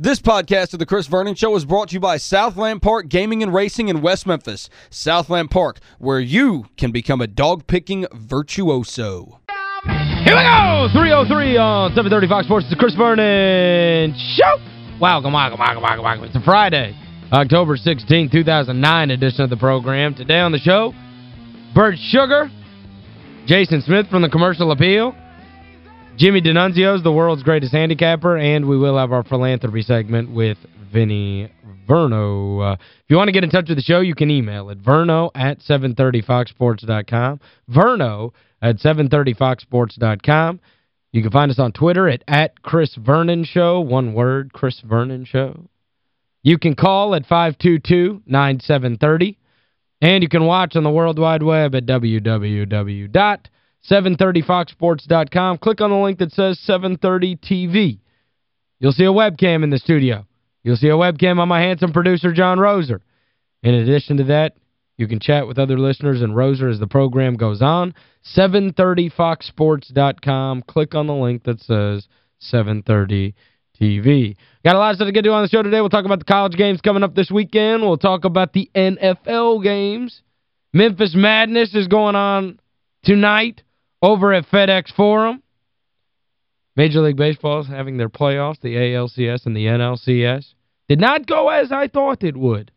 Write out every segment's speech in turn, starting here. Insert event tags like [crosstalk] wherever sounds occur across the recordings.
This podcast of the Chris Vernon Show is brought to you by Southland Park Gaming and Racing in West Memphis. Southland Park, where you can become a dog-picking virtuoso. Here we go! 303 on 730 Fox Sports. The Chris Vernon Show! Welcome, welcome, welcome, welcome, welcome. It's a Friday, October 16, 2009 edition of the program. Today on the show, Bert Sugar, Jason Smith from the Commercial Appeal, Jimmy D'Annunzio is the world's greatest handicapper, and we will have our philanthropy segment with Vinny Verno. Uh, if you want to get in touch with the show, you can email it, verno at 730foxsports.com, verno at 730foxsports.com. You can find us on Twitter at, at Chris Vernon Show, one word, Chris Vernon Show. You can call at 522-9730, and you can watch on the World Wide Web at www 730foxsports.com. Click on the link that says 730 TV. You'll see a webcam in the studio. You'll see a webcam on my handsome producer, John Roser. In addition to that, you can chat with other listeners and Roser as the program goes on. 730foxsports.com. Click on the link that says 730 TV. Got a lot of stuff to get to on the show today. We'll talk about the college games coming up this weekend. We'll talk about the NFL games. Memphis Madness is going on tonight over at FedEx Forum. Major League Baseball is having their playoffs, the ALCS and the NLCS. Did not go as I thought it would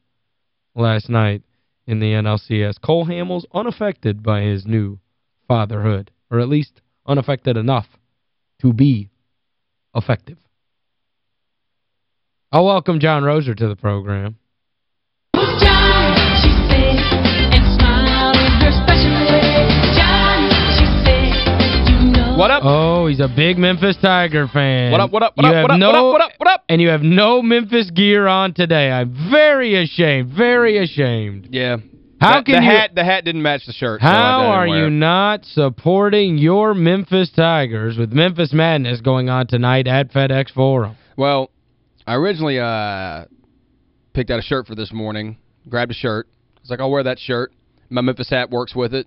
last night in the NLCS. Cole Hamels unaffected by his new fatherhood, or at least unaffected enough to be effective. I'll welcome John Roser to the program. What up? Oh, he's a big Memphis Tiger fan. What up, what up, what you up, what up, no, what up, what up, what up? And you have no Memphis gear on today. I'm very ashamed, very ashamed. Yeah. How the, can the you hat the hat didn't match the shirt. How didn't are you it. not supporting your Memphis Tigers with Memphis Madness going on tonight at FedEx Forum? Well, I originally uh picked out a shirt for this morning, grabbed a shirt. I was like, I'll wear that shirt. My Memphis hat works with it.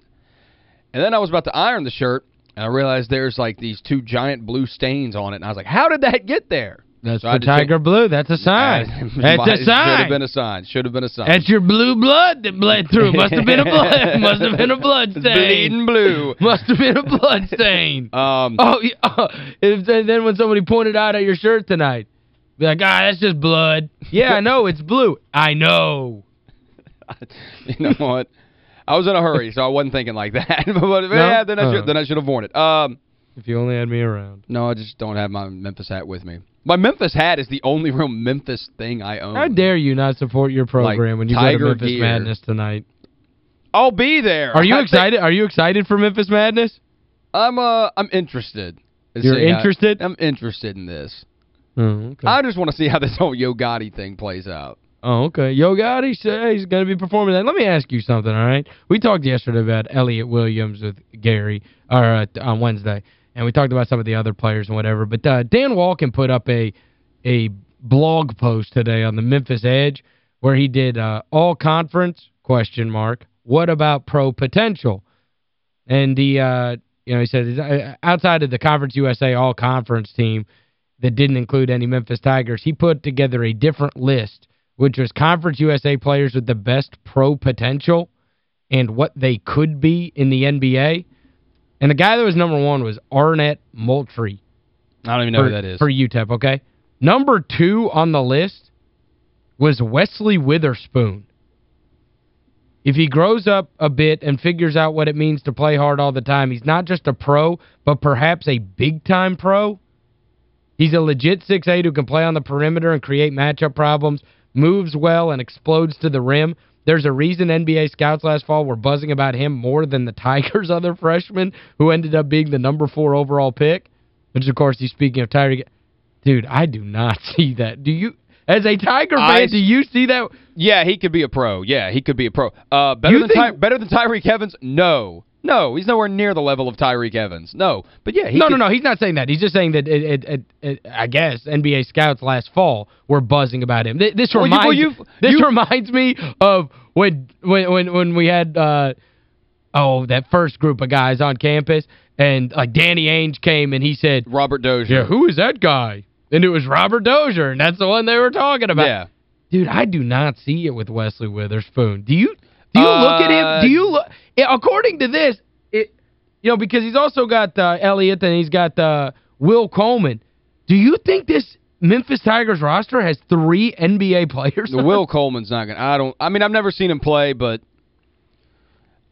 And then I was about to iron the shirt, and I realized there's like these two giant blue stains on it. And I was like, how did that get there? That's So I for had Tiger Blue. That's a sign. [laughs] That's Might- a Should sign. have been a sign. Should have been a sign. That's your blue blood that bled through. Must have been a blood. [laughs] [laughs] Must have been a blood stain. bleeding blue. Must have been a blood stain. Um, Oh, yeah, oh, and then when somebody pointed out at your shirt tonight, be like, ah, that's just blood. Yeah, I know, it's blue. I know. you know what? I was in a hurry, so I wasn't thinking like that. [laughs] but yeah, then I, should, then I should have worn it. Um, If you only had me around. no, I just don't have my Memphis hat with me. My Memphis hat is the only real Memphis thing I own. How dare you not support your program Like when you go to Memphis gear. Madness tonight? I'll be there. Are you I [laughs] excited? Are you excited for Memphis Madness? I'm uh I'm interested. You're how- interested? I'm interested in this. Oh, okay. I just want to see how this whole Yo Gotti thing plays out. Oh, okay. Yo Gotti said he's going to be performing that. Let me ask you something, all right? We talked yesterday about Elliot Williams with Gary or uh, on Wednesday, and we talked about some of the other players and whatever. But uh, Dan Wolken put up a a blog post today on the Memphis Edge where he did uh, all conference question mark. What about pro potential? And the uh, you know, he said uh, outside of the Conference USA all conference team that didn't include any Memphis Tigers, he put together a different list which was Conference USA players with the best pro potential and what they could be in the NBA. And the guy that was number one was Arnett Moultrie I don't even know for, who that is. for UTEP, okay? Number two on the list was Wesley Witherspoon. If he grows up a bit and figures out what it means to play hard all the time, he's not just a pro, but perhaps a big-time pro. He's a legit 6'8 who can play on the perimeter and create matchup problems, moves well and explodes to the rim. There's a reason NBA scouts last fall were buzzing about him more than the [laughs] Tigers' other freshmen who ended up being the number four overall pick. Which, of course, he's speaking of Tyreke. Dude, I do not [laughs] see that. Do you, as a Tiger I fan, do you see that? Yeah, he could be a pro. Yeah, he could be a pro. Uh, better You than think- Ty better than Tyreke Evans? No. No, he's nowhere near the level of Tyreke Evans. No. But yeah, he no, could, no, no. He's not saying that. He's just saying that, it, it, it, I guess, NBA scouts last fall were buzzing about him. Th- This Well, you- reminds well, you've- this you- reminds me of when when when when we had uh oh, that first group of guys on campus and like Danny Ainge came and he said, Robert Dozier. "Yeah, who is that guy?" And it was Robert Dozier, and that's the one they were talking about. Yeah. Dude, I do not see it with Wesley Witherspoon. Do you do you Uh, look at him? Do you look yeah, according to this, it you know, because he's also got uh, Elliott and he's got uh, Will Coleman. Do you think this Memphis Tigers roster has three NBA players? Will [laughs] Coleman's not going to I don't I mean I've never seen him play but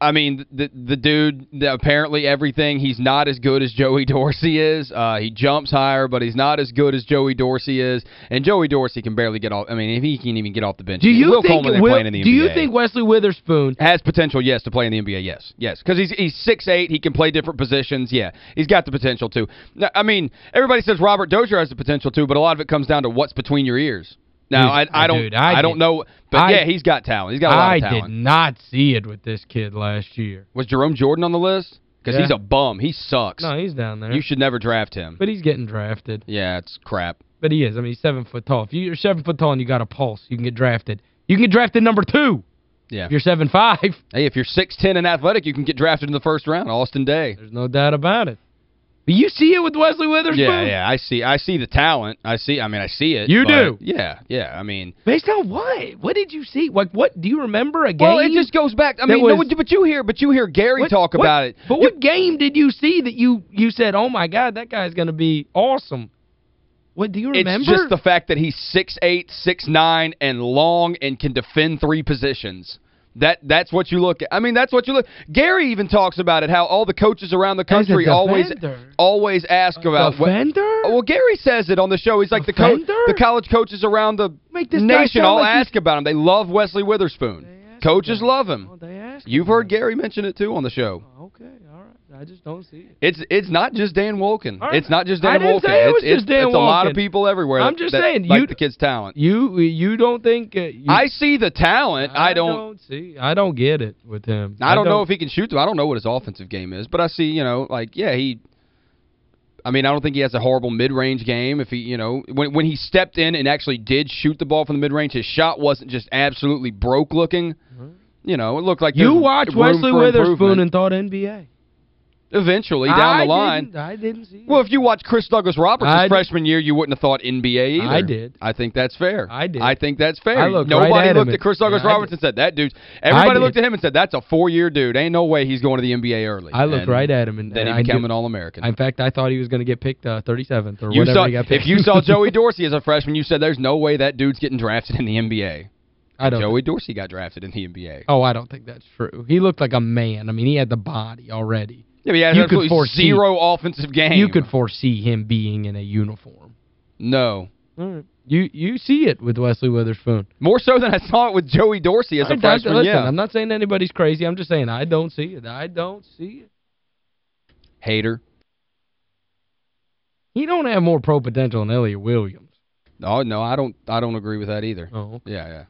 I mean the the dude the, apparently everything he's not as good as Joey Dorsey is. Uh, he jumps higher but he's not as good as Joey Dorsey is and Joey Dorsey can barely get off I mean if he can even get off the bench. do you Will think Will, in the Do you think Wesley Witherspoon has potential, yes, to play in the NBA, yes. Yes, because he's he's six eight, he can play different positions, yeah. He's got the potential to. I mean, everybody says Robert Dozier has the potential to, but a lot of it comes down to what's between your ears. Now, I, I don't dude, I I, don't know, but I- yeah, he's got talent. He's got a lot of talent. I did not see it with this kid last year. Was Jerome Jordan on the list? Because Yeah. he's a bum. He sucks. No, he's down there. you should never draft him. but he's getting drafted. yeah, it's crap. But he is. I mean, he's seven foot tall. If you're seven foot tall and you got a pulse, you can get drafted. You can get drafted number two Yeah. if you're seven five. Hey, if you're 6'10 and athletic, you can get drafted in the first round. Austin Daye. There's no doubt about it. You see it with Wesley Witherspoon? Yeah, yeah, I see I see the talent. I see I mean, I see it. You do? Yeah, yeah. I mean, Based on what? What did you see? Like, what? Do you remember a game? Well, it just goes back. I mean, no, but you hear but you hear Gary What- talk what- about it. But what game did you see that you you said, oh, my God, that guy's going to be awesome? What, do you remember? It's just the fact that he's 6'8", 6'9", and long and can defend three positions. That That's what you look at. I mean, that's what you look Gary even talks about it, how all the coaches around the country always always ask about... what- Defender? well, Gary says it on the show. He's like the co the college coaches around the Make this nation all like ask about him. They love Wesley Witherspoon. Coaches love Oh, him. they asked You've heard. Gary mention it, too, on the show. Okay, all right. I just don't see it. It's it's not just Dan Wolken. Right. It's not just Dan Wolken. say it it's, just Dan it's, it's a lot of people everywhere I'm just that saying, like you- the kid's talent. You you don't think... Uh, you, I see the talent. I don't see. I don't get it with him. I don't know if he can shoot. them. I don't know what his offensive game is, but I see, you know, like yeah, he I mean, I don't think he has a horrible mid-range game if he, you know, when when he stepped in and actually did shoot the ball from the mid-range, his shot wasn't just absolutely broke looking. You know, it looked like You watched Wesley Witherspoon and thought NBA. Eventually down I the line. Didn't, I didn't see it. Well, if you watch Chris Douglas Roberts' I freshman year, you wouldn't have thought NBA either. I did. I think that's fair. I did. I think that's fair. I looked Nobody right at looked at Chris Douglas yeah, Roberts and said, that dude. Everybody looked at him and said, that's a four-year dude. Ain't no way he's going to the NBA early. I looked And right at him. and Then and he became an All-American. In fact, I thought he was going to get picked uh, 37th or You whatever saw, he got picked. if you saw [laughs] Joey Dorsey as a freshman, you said there's no way that dude's getting drafted in the NBA. I don't Joey Dorsey got drafted in the NBA. Oh, I don't think that's true. He looked like a man. I mean, he had the body already. Yeah, has You could foresee- zero offensive game. You could foresee him being in a uniform. No. Right. You you see it with Wesley Witherspoon. More so than I saw it with Joey Dorsey as I a freshman, listen, yeah. I'm not saying anybody's crazy. I'm just saying I don't see it. I don't see it. Hater. He don't have more pro potential than Elliot Williams. Oh, no, I don't I don't agree with that either. Oh. okay. Yeah, yeah.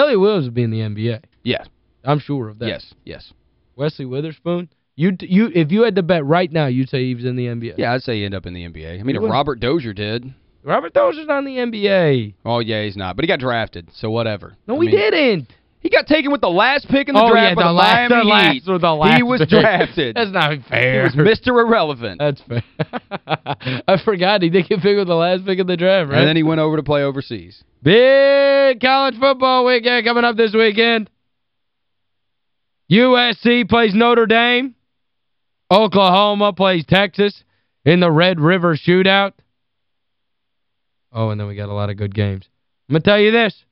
Elliot Williams would be in the NBA. Yes, I'm sure of that. yes, yes. Wesley Witherspoon, you you if you had to bet right now, you'd say he was in the NBA. Yeah, I'd say he end up in the NBA. I mean, if. Robert Dozier did. Robert Dozier's not in the NBA. Oh, yeah, he's not. But he got drafted, so whatever. No, I he mean, didn't. He got taken with the last pick in the oh, draft yeah, by the the, last, Miami the last, Heat. the last He was pick. drafted. That's not He fair. was Mr. Irrelevant. That's fair. [laughs] I forgot he didn't get picked with the last pick in the draft, right? And then he went over to play overseas. Big college football weekend coming up this weekend. USC plays Notre Dame. Oklahoma plays Texas in the Red River Shootout. Oh, and then we got a lot of good games. I'm going to tell you this.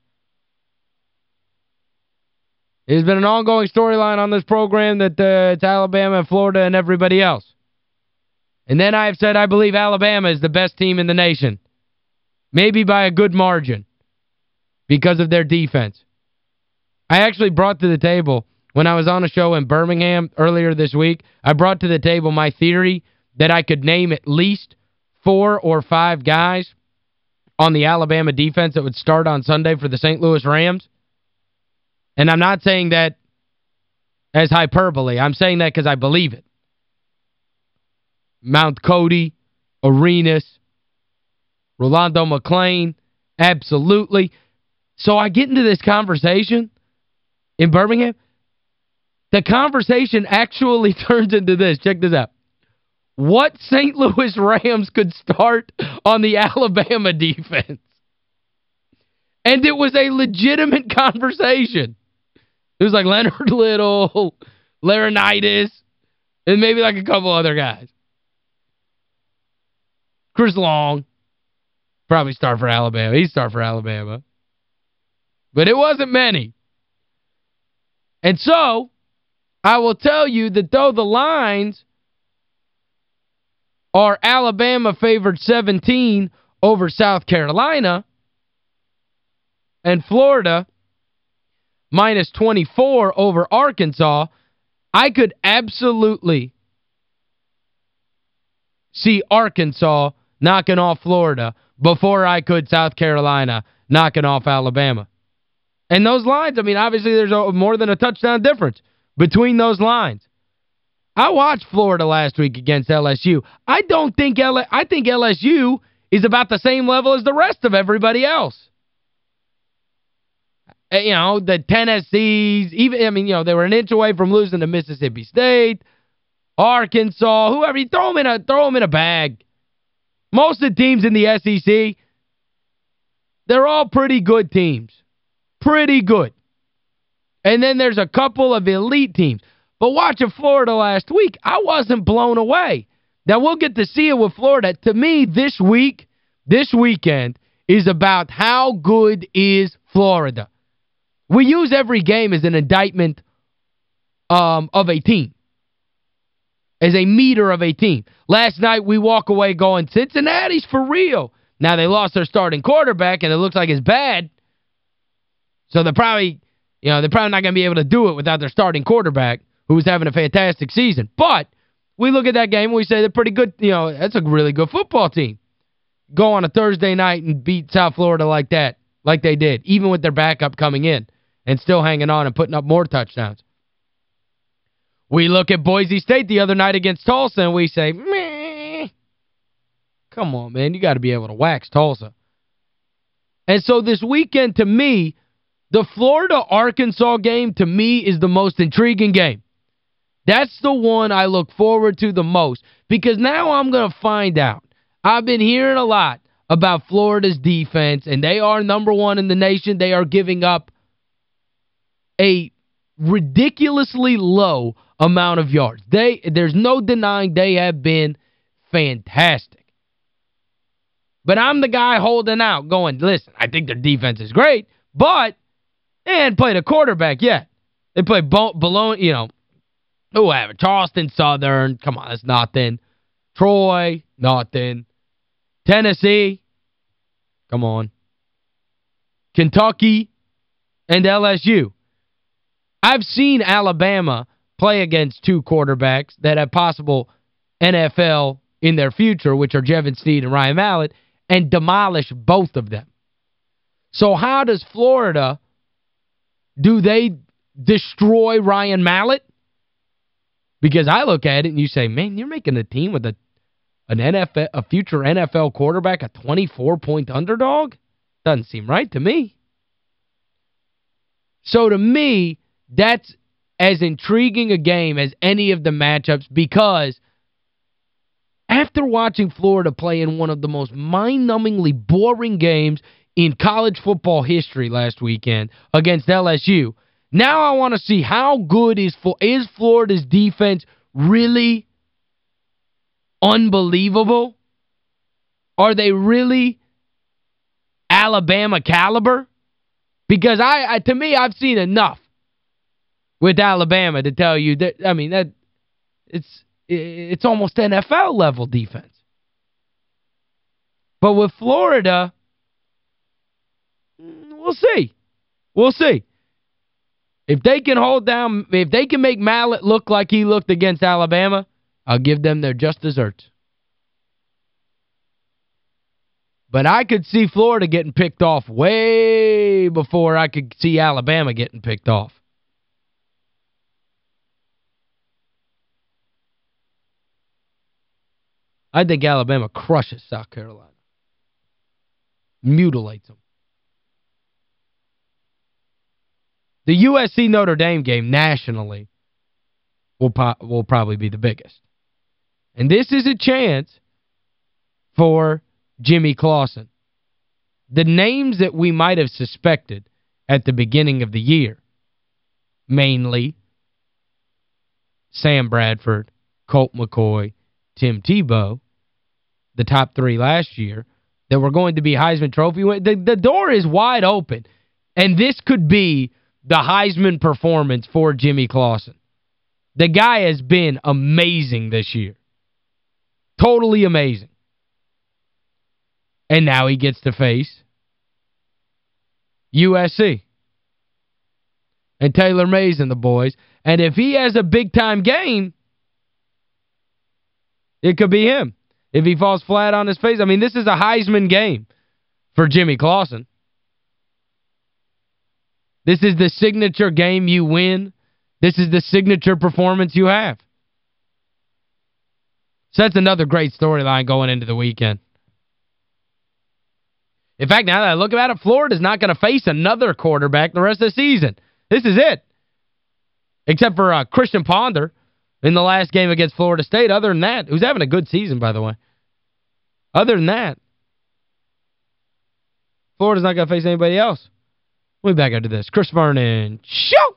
It has been an ongoing storyline on this program that uh, it's Alabama and Florida and everybody else. And then I have said I believe Alabama is the best team in the nation. Maybe by a good margin because of their defense. I actually brought to the table, when I was on a show in Birmingham earlier this week, I brought to the table my theory that I could name at least four or five guys on the Alabama defense that would start on Sunday for the St. Louis Rams. And I'm not saying that as hyperbole. I'm saying that because I believe it. Mount Cody, Arenas, Rolando McClain, absolutely. So I get into this conversation in Birmingham. The conversation actually [laughs] turns into this. Check this out. what St. Louis [laughs] Rams could start on the [laughs] Alabama defense. And it was a legitimate conversation. It was like Leonard Little, Laurinaitis, and maybe like a couple other guys. Chris Long, probably start for Alabama. He'd start for Alabama. But it wasn't many. And so, I will tell you that though the lines are Alabama favored 17 over South Carolina and Florida minus 24 over Arkansas, I could absolutely see Arkansas knocking off Florida before I could South Carolina knocking off Alabama. And those lines, I mean, obviously there's more than a touchdown difference between those lines. I watched Florida last week against LSU. I don't think L I think LSU is about the same level as the rest of everybody else. Eh, you know, the Tennessees, even I mean, you know, they were an inch away from losing to Mississippi State, Arkansas, whoever, you throw them in a throw them in a bag. Most of the teams in the SEC, they're all pretty good teams. Pretty good. And then there's a couple of elite teams. But watching Florida last week, I wasn't blown away. Now, we'll get to see it with Florida. To me, this week, this weekend, is about how good is Florida. We use every game as an indictment um, of a team as a meter of a team. Last night, we walk away going, Cincinnati's for real. Now, they lost their starting quarterback, and it looks like it's bad. So they're probably, you know, they're probably not going to be able to do it without their starting quarterback, who's having a fantastic season. But we look at that game and we say they're pretty good, you know, that's a really good football team. Go on a Thursday night and beat South Florida like that, like they did, even with their backup coming in and still hanging on and putting up more touchdowns. We look at Boise State the other night against Tulsa and we say, meh. Come on, man. You got to be able to wax Tulsa. And so this weekend, to me, the Florida-Arkansas game, to me, is the most intriguing game. That's the one I look forward to the most because now I'm going to find out. I've been hearing a lot about Florida's defense, and they are number one in the nation. They are giving up a ridiculously low amount of yards. They There's no denying they have been fantastic. But I'm the guy holding out going, listen, I think their defense is great, but hadn't played a quarterback yet. They played Bologna, you know, whoever. Charleston Southern, come on, that's nothing. Troy, nothing. Tennessee, come on. Kentucky and LSU. I've seen Alabama play against two quarterbacks that have possible NFL in their future, which are Jevan Snead and Ryan Mallett, and demolish both of them. So how does Florida, do they destroy Ryan Mallett? Because I look at it and you say, man, you're making a team with a an NFL a future NFL quarterback a 24-point underdog? Doesn't seem right to me. So to me, that's as intriguing a game as any of the matchups because after watching Florida play in one of the most mind-numbingly boring games in college football history last weekend against LSU, now I want to see how good is is Florida's defense really unbelievable? Are they really Alabama caliber? Because I, I to me, I've seen enough with Alabama to tell you that I mean that it's it's almost NFL level defense. But with Florida we'll see. We'll see. If they can hold down if they can make Mallett look like he looked against Alabama, I'll give them their just desserts. But I could see Florida getting picked off way before I could see Alabama getting picked off. I think Alabama crushes South Carolina. Mutilates them. The USC Notre Dame game nationally will will probably be the biggest. And this is a chance for Jimmy Clausen. The names that we might have suspected at the beginning of the year, mainly Sam Bradford, Colt McCoy, Tim Tebow, the top three last year, that were going to be Heisman Trophy. The, the door is wide open. And this could be the Heisman performance for Jimmy Clausen. The guy has been amazing this year. Totally amazing. And now he gets to face USC. And Taylor Mays and the boys. And if he has a big-time game, it could be him. If he falls flat on his face. I mean, this is a Heisman game for Jimmy Clausen. This is the signature game you win. This is the signature performance you have. So that's another great storyline going into the weekend. In fact, now that I look at it, Florida's not going to face another quarterback the rest of the season. This is it. Except for uh, Christian Ponder in the last game against Florida State. Other than that, who's having a good season, by the way. Other than that, Florida's not going to face anybody else. We'll be back after this. Chris Vernon, show!